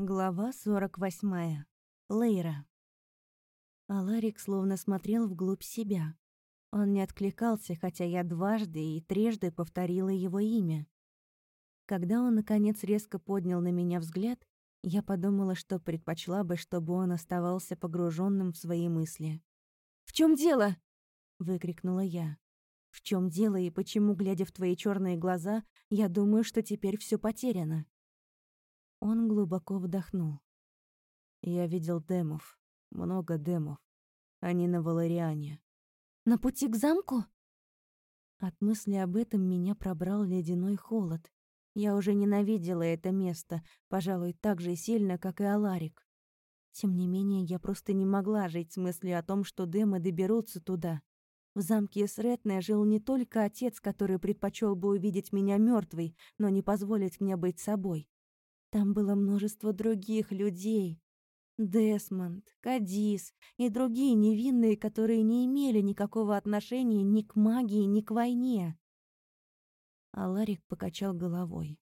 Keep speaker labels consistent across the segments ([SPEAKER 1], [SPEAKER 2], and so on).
[SPEAKER 1] Глава 48. Лейра. Аларик словно смотрел вглубь себя. Он не откликался, хотя я дважды и трижды повторила его имя. Когда он, наконец, резко поднял на меня взгляд, я подумала, что предпочла бы, чтобы он оставался погруженным в свои мысли. «В чем дело?» — выкрикнула я. «В чем дело и почему, глядя в твои черные глаза, я думаю, что теперь все потеряно?» Он глубоко вдохнул. Я видел демов. Много демов. Они на Валариане. «На пути к замку?» От мысли об этом меня пробрал ледяной холод. Я уже ненавидела это место, пожалуй, так же сильно, как и Аларик. Тем не менее, я просто не могла жить с мыслью о том, что демы доберутся туда. В замке Сретне жил не только отец, который предпочел бы увидеть меня мертвой, но не позволить мне быть собой. Там было множество других людей. Десмонд, Кадис и другие невинные, которые не имели никакого отношения ни к магии, ни к войне. А Ларик покачал головой.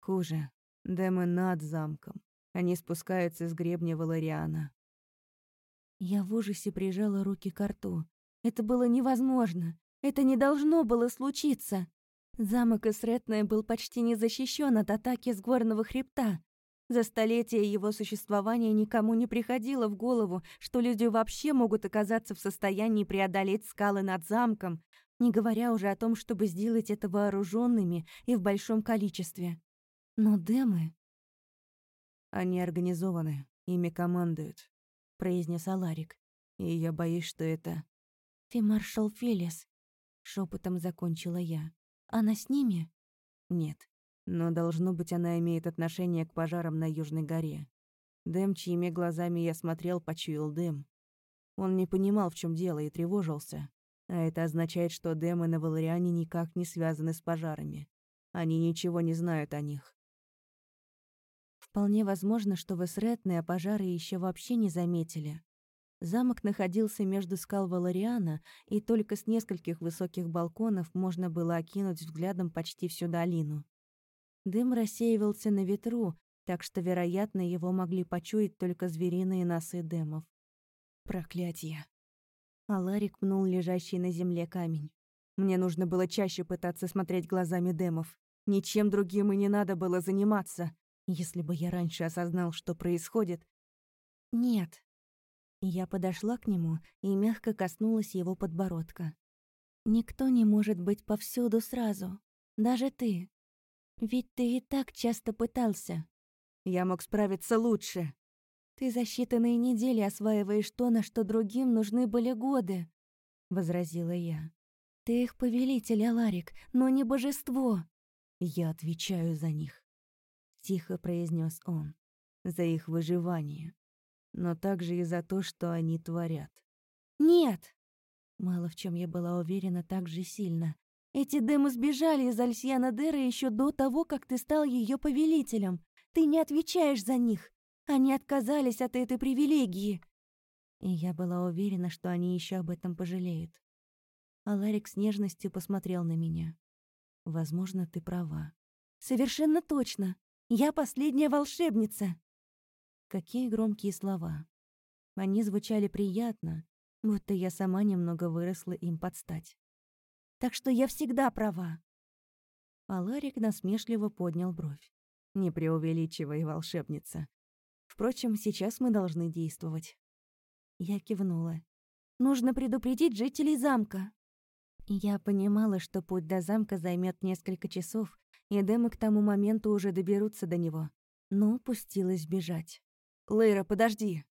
[SPEAKER 1] Хуже. Демы над замком. Они спускаются с гребня Валариана. Я в ужасе прижала руки к рту. Это было невозможно. Это не должно было случиться. Замок Исретная был почти не защищен от атаки с горного хребта. За столетия его существования никому не приходило в голову, что люди вообще могут оказаться в состоянии преодолеть скалы над замком, не говоря уже о том, чтобы сделать это вооруженными и в большом количестве. Но демы... «Они организованы, ими командуют», — произнес Аларик. «И я боюсь, что это...» «Фимаршал Фелис», — шепотом закончила я. Она с ними? Нет. Но должно быть, она имеет отношение к пожарам на Южной горе. Дэм, чьими глазами я смотрел, почуял дым. Он не понимал, в чем дело, и тревожился. А это означает, что Дэм и Навалариане никак не связаны с пожарами. Они ничего не знают о них. Вполне возможно, что в Эсретне пожары еще вообще не заметили. Замок находился между скал Валариана, и только с нескольких высоких балконов можно было окинуть взглядом почти всю долину. Дым рассеивался на ветру, так что, вероятно, его могли почуять только звериные носы демов. Проклятье. Аларик пнул лежащий на земле камень. Мне нужно было чаще пытаться смотреть глазами демов. Ничем другим и не надо было заниматься. Если бы я раньше осознал, что происходит... Нет, я подошла к нему и мягко коснулась его подбородка. «Никто не может быть повсюду сразу. Даже ты. Ведь ты и так часто пытался. Я мог справиться лучше. Ты за считанные недели осваиваешь то, на что другим нужны были годы», — возразила я. «Ты их повелитель, Аларик, но не божество». «Я отвечаю за них», — тихо произнес он. «За их выживание но также и за то, что они творят. «Нет!» Мало в чем я была уверена так же сильно. «Эти демы сбежали из Альсьяна Дера еще до того, как ты стал ее повелителем. Ты не отвечаешь за них. Они отказались от этой привилегии». И я была уверена, что они еще об этом пожалеют. А Ларик с нежностью посмотрел на меня. «Возможно, ты права». «Совершенно точно. Я последняя волшебница». Какие громкие слова. Они звучали приятно, будто я сама немного выросла им под стать. Так что я всегда права. А Ларик насмешливо поднял бровь. Не преувеличивай, волшебница. Впрочем, сейчас мы должны действовать. Я кивнула. Нужно предупредить жителей замка. Я понимала, что путь до замка займет несколько часов, и демы к тому моменту уже доберутся до него, но пустилась бежать. «Лейра, подожди!»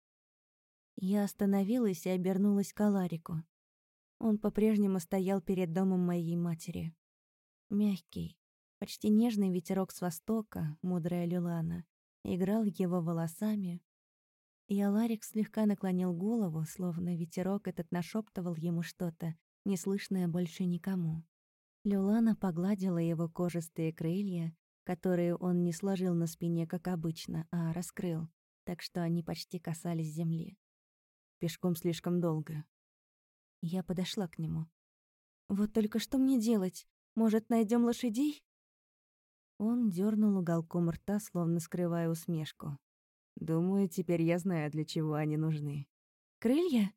[SPEAKER 1] Я остановилась и обернулась к Аларику. Он по-прежнему стоял перед домом моей матери. Мягкий, почти нежный ветерок с востока, мудрая Люлана, играл его волосами. И Аларик слегка наклонил голову, словно ветерок этот нашептывал ему что-то, неслышное больше никому. Люлана погладила его кожистые крылья, которые он не сложил на спине, как обычно, а раскрыл, так что они почти касались земли. Пешком слишком долго. Я подошла к нему. «Вот только что мне делать? Может, найдем лошадей?» Он дернул уголком рта, словно скрывая усмешку.
[SPEAKER 2] «Думаю, теперь я знаю, для чего они нужны».
[SPEAKER 1] «Крылья?»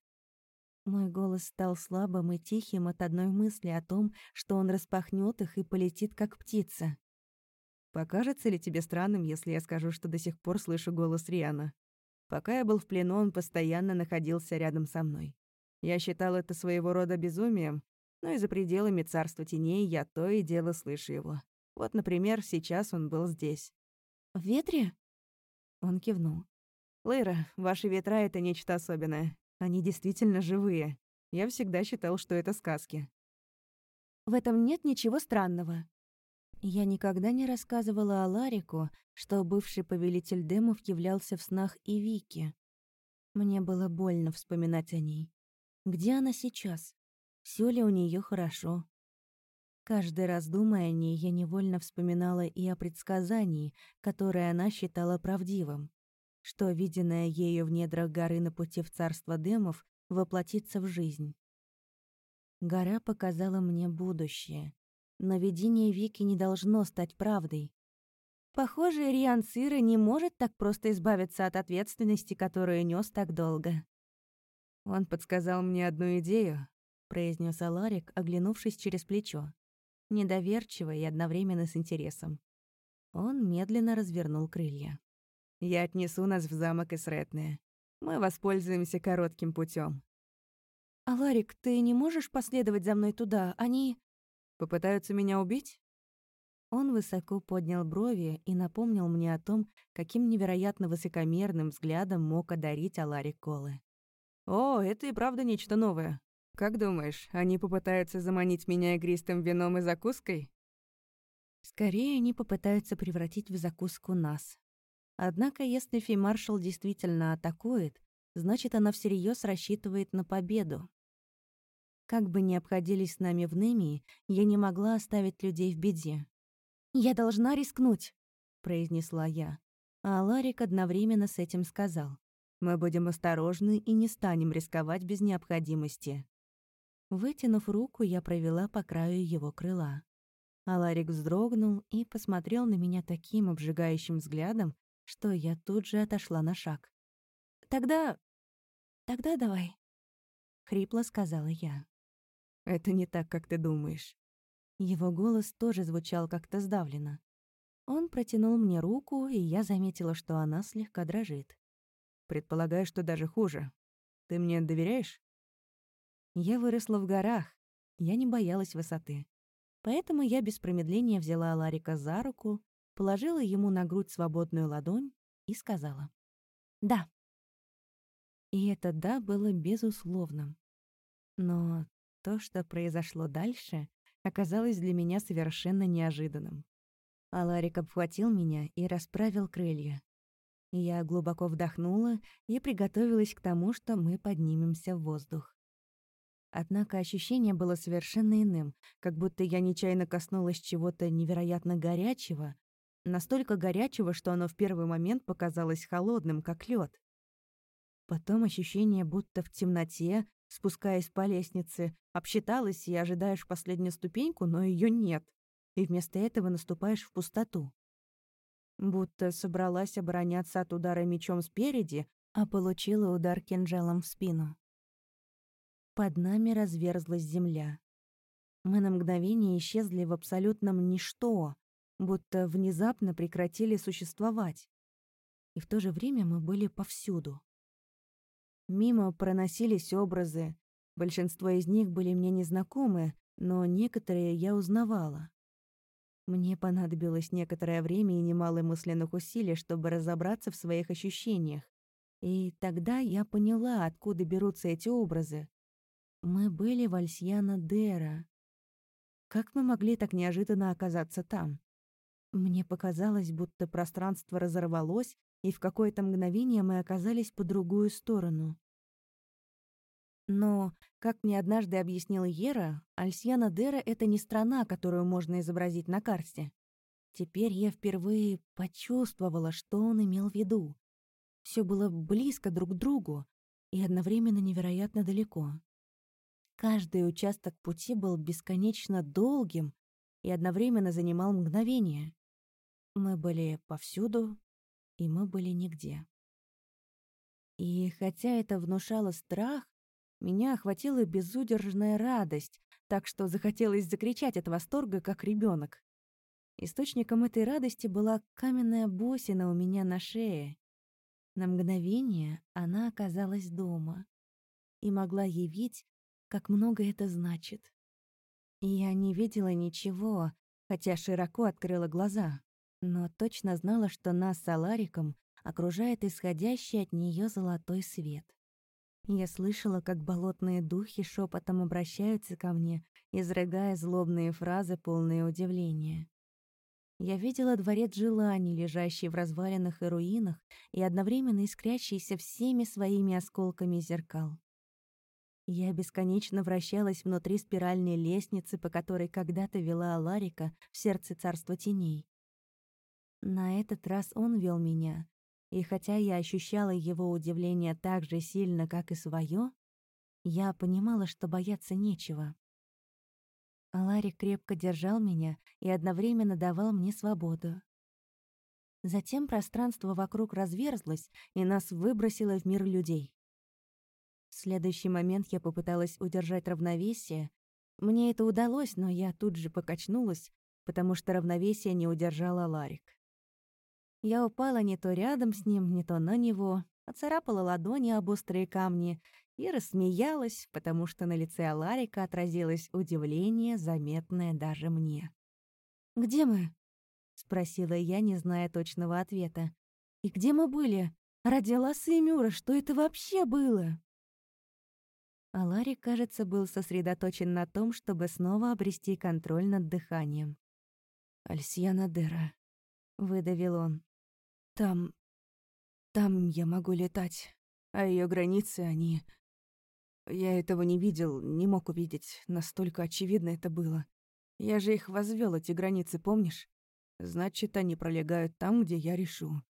[SPEAKER 1] Мой голос стал слабым и тихим от одной мысли о том, что он распахнет их и полетит, как птица.
[SPEAKER 2] «Покажется ли тебе странным, если я скажу, что до сих пор слышу голос Риана? Пока я был в плену, он постоянно находился рядом со мной. Я считал это своего рода безумием, но и за пределами царства теней я то и дело слышу его. Вот, например, сейчас он был здесь».
[SPEAKER 1] «В ветре?»
[SPEAKER 2] Он кивнул. «Лейра, ваши ветра — это нечто особенное. Они действительно живые. Я всегда считал, что это сказки.
[SPEAKER 1] В этом нет ничего странного. Я никогда не рассказывала о Ларику, что бывший повелитель демов являлся в снах и Вики. Мне было больно вспоминать о ней. Где она сейчас? Все ли у нее хорошо? Каждый раз думая о ней, я невольно вспоминала и о предсказании, которое она считала правдивым что виденное ею в недрах горы на пути в царство демов воплотится в жизнь. Гора показала мне будущее, но видение Вики не должно стать правдой. Похоже, Риан Сира не может так просто избавиться от ответственности, которую нес так долго.
[SPEAKER 2] «Он подсказал мне одну идею», — произнес Аларик, оглянувшись через плечо, недоверчиво и одновременно с интересом. Он медленно развернул крылья. Я отнесу нас в замок Исретное. Мы воспользуемся коротким путем.
[SPEAKER 1] «А, Ларик, ты не можешь последовать за мной туда? Они...»
[SPEAKER 2] «Попытаются меня убить?»
[SPEAKER 1] Он высоко поднял брови и напомнил мне о том, каким невероятно высокомерным взглядом мог одарить Аларик Колы.
[SPEAKER 2] «О, это и правда нечто новое. Как думаешь, они попытаются заманить меня игристым вином и закуской?»
[SPEAKER 1] «Скорее они попытаются превратить в закуску нас», Однако, если фи-маршал действительно атакует, значит, она всерьез рассчитывает на победу. Как бы ни обходились с нами в Немии, я не могла оставить людей в беде. «Я должна рискнуть», — произнесла я. А Ларик одновременно с этим сказал. «Мы будем осторожны и не станем рисковать без необходимости». Вытянув руку, я провела по краю его крыла. Аларик вздрогнул и посмотрел на меня таким обжигающим взглядом, что я тут же отошла на шаг. «Тогда... тогда давай», — хрипло сказала я.
[SPEAKER 2] «Это не так, как ты думаешь».
[SPEAKER 1] Его голос тоже звучал как-то сдавленно. Он протянул мне руку, и я заметила, что она слегка дрожит.
[SPEAKER 2] «Предполагаю, что даже хуже. Ты мне доверяешь?»
[SPEAKER 1] Я выросла в горах. Я не боялась высоты. Поэтому я без промедления взяла Ларика за руку положила ему на грудь свободную ладонь и сказала «Да». И это «да» было безусловным. Но то, что произошло дальше, оказалось для меня совершенно неожиданным. Аларик обхватил меня и расправил крылья. Я глубоко вдохнула и приготовилась к тому, что мы поднимемся в воздух. Однако ощущение было совершенно иным, как будто я нечаянно коснулась чего-то невероятно горячего, Настолько горячего, что оно в первый момент показалось холодным, как лед. Потом ощущение, будто в темноте, спускаясь по лестнице, обсчиталась и ожидаешь последнюю ступеньку, но ее нет, и вместо этого наступаешь в пустоту. Будто собралась обороняться от удара мечом спереди, а получила удар кинжалом в спину. Под нами разверзлась земля. Мы на мгновение исчезли в абсолютном ничто, будто внезапно прекратили существовать. И в то же время мы были повсюду. Мимо проносились образы. Большинство из них были мне незнакомы, но некоторые я узнавала. Мне понадобилось некоторое время и немало мысленных усилий, чтобы разобраться в своих ощущениях. И тогда я поняла, откуда берутся эти образы. Мы были в Альсьяна Дера. Как мы могли так неожиданно оказаться там? Мне показалось, будто пространство разорвалось, и в какое-то мгновение мы оказались по другую сторону. Но, как мне однажды объяснил Ера, Альсьяна Дера — это не страна, которую можно изобразить на карте. Теперь я впервые почувствовала, что он имел в виду. Все было близко друг к другу и одновременно невероятно далеко. Каждый участок пути был бесконечно долгим и одновременно занимал мгновение. Мы были повсюду, и мы были нигде. И хотя это внушало страх, меня охватила безудержная радость, так что захотелось закричать от восторга, как ребенок. Источником этой радости была каменная бусина у меня на шее. На мгновение она оказалась дома и могла явить, как много это значит. И я не видела ничего, хотя широко открыла глаза, но точно знала, что нас с Алариком окружает исходящий от нее золотой свет. Я слышала, как болотные духи шепотом обращаются ко мне, изрыгая злобные фразы, полные удивления. Я видела дворец желаний, лежащий в развалинах и руинах, и одновременно искрящийся всеми своими осколками зеркал. Я бесконечно вращалась внутри спиральной лестницы, по которой когда-то вела Аларика в сердце царства теней. На этот раз он вел меня, и хотя я ощущала его удивление так же сильно, как и свое, я понимала, что бояться нечего. Аларик крепко держал меня и одновременно давал мне свободу. Затем пространство вокруг разверзлось, и нас выбросило в мир людей. В следующий момент я попыталась удержать равновесие. Мне это удалось, но я тут же покачнулась, потому что равновесие не удержала Ларик. Я упала не то рядом с ним, не то на него, оцарапала ладони об острые камни и рассмеялась, потому что на лице Аларика отразилось удивление, заметное даже мне. «Где мы?» — спросила я, не зная точного ответа. «И где мы были? Ради Ласы и Мюра, что это вообще было?» Аларик, кажется, был сосредоточен на том, чтобы снова обрести контроль над дыханием.
[SPEAKER 2] «Альсьяна Дера», — выдавил он. Там... там я могу летать. А ее границы, они... Я этого не видел, не мог увидеть. Настолько очевидно это было. Я же их возвел эти границы, помнишь? Значит, они пролегают там, где я решу.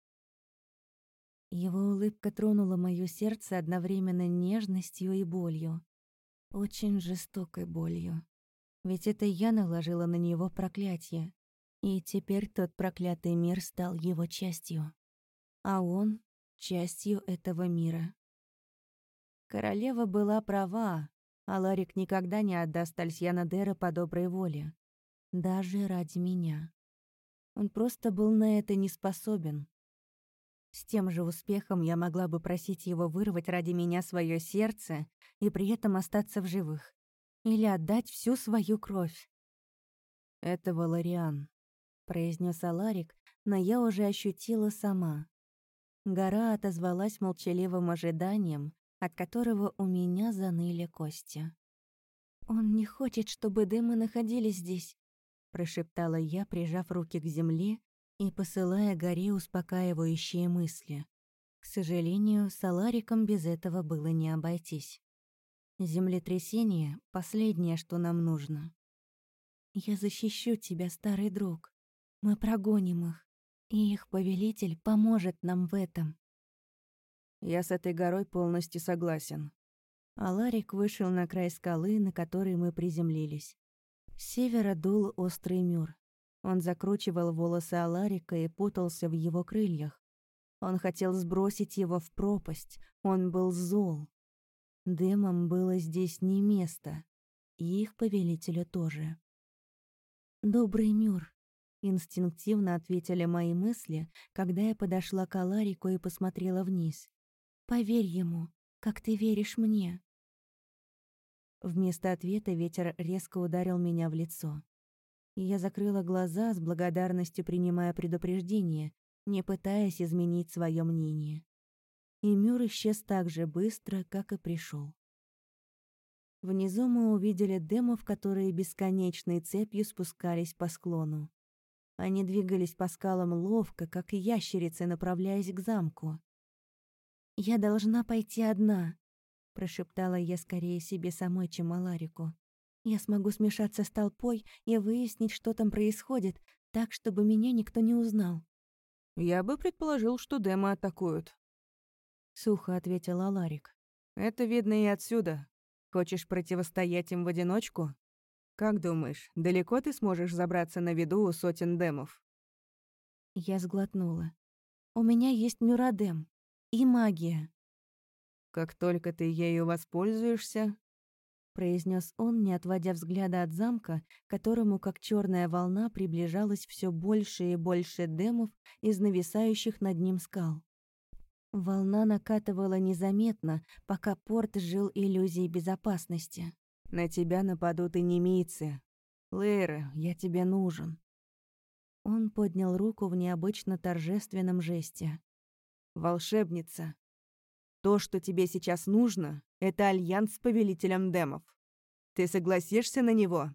[SPEAKER 1] Его улыбка тронула моё сердце одновременно нежностью и болью. Очень жестокой болью. Ведь это я наложила на него проклятие. И теперь тот проклятый мир стал его частью. А он — частью этого мира. Королева была права, а Ларик никогда не отдаст Альсьяна Дера по доброй воле. Даже ради меня. Он просто был на это не способен. С тем же успехом я могла бы просить его вырвать ради меня свое сердце и при этом остаться в живых. Или отдать всю свою кровь.
[SPEAKER 2] Это Валариан
[SPEAKER 1] произнес Аларик, но я уже ощутила сама. Гора отозвалась молчаливым ожиданием, от которого у меня заныли кости. «Он не хочет, чтобы дымы находились здесь», — прошептала я, прижав руки к земле и посылая горе успокаивающие мысли. К сожалению, с Алариком без этого было не обойтись. Землетрясение — последнее, что нам нужно. «Я защищу тебя, старый друг», мы прогоним их, и их повелитель поможет нам в этом.
[SPEAKER 2] Я с этой горой полностью согласен.
[SPEAKER 1] Аларик вышел на край скалы, на которой мы приземлились. С севера дул острый мюр. Он закручивал волосы Аларика и путался в его крыльях. Он хотел сбросить его в пропасть. Он был зол. Дымам было здесь не место. И их повелителю тоже. «Добрый Мюр», Инстинктивно ответили мои мысли, когда я подошла к Аларику и посмотрела вниз. «Поверь ему, как ты веришь мне». Вместо ответа ветер резко ударил меня в лицо. Я закрыла глаза, с благодарностью принимая предупреждение, не пытаясь изменить свое мнение. И Мюр исчез так же быстро, как и пришел. Внизу мы увидели демов, которые бесконечной цепью спускались по склону. Они двигались по скалам ловко, как ящерицы, направляясь к замку. «Я должна пойти одна», — прошептала я скорее себе самой, чем Аларику. «Я смогу смешаться с толпой и выяснить, что там происходит, так, чтобы меня никто не узнал».
[SPEAKER 2] «Я бы предположил, что демы атакуют», — сухо ответил Аларик. «Это видно и отсюда. Хочешь противостоять им в одиночку?» Как думаешь, далеко ты сможешь забраться на виду у сотен демов?
[SPEAKER 1] Я сглотнула. «У меня есть Мюрадем и магия».
[SPEAKER 2] «Как только ты ею воспользуешься,
[SPEAKER 1] произнес он, не отводя взгляда от замка, которому, как черная волна, приближалось все больше и больше демов из нависающих над ним скал. Волна накатывала незаметно, пока порт жил иллюзией безопасности.
[SPEAKER 2] «На тебя нападут и немийцы. Лейра, я тебе нужен».
[SPEAKER 1] Он поднял руку в необычно торжественном жесте.
[SPEAKER 2] «Волшебница, то, что тебе сейчас нужно, это альянс с повелителем демов. Ты согласишься на него?»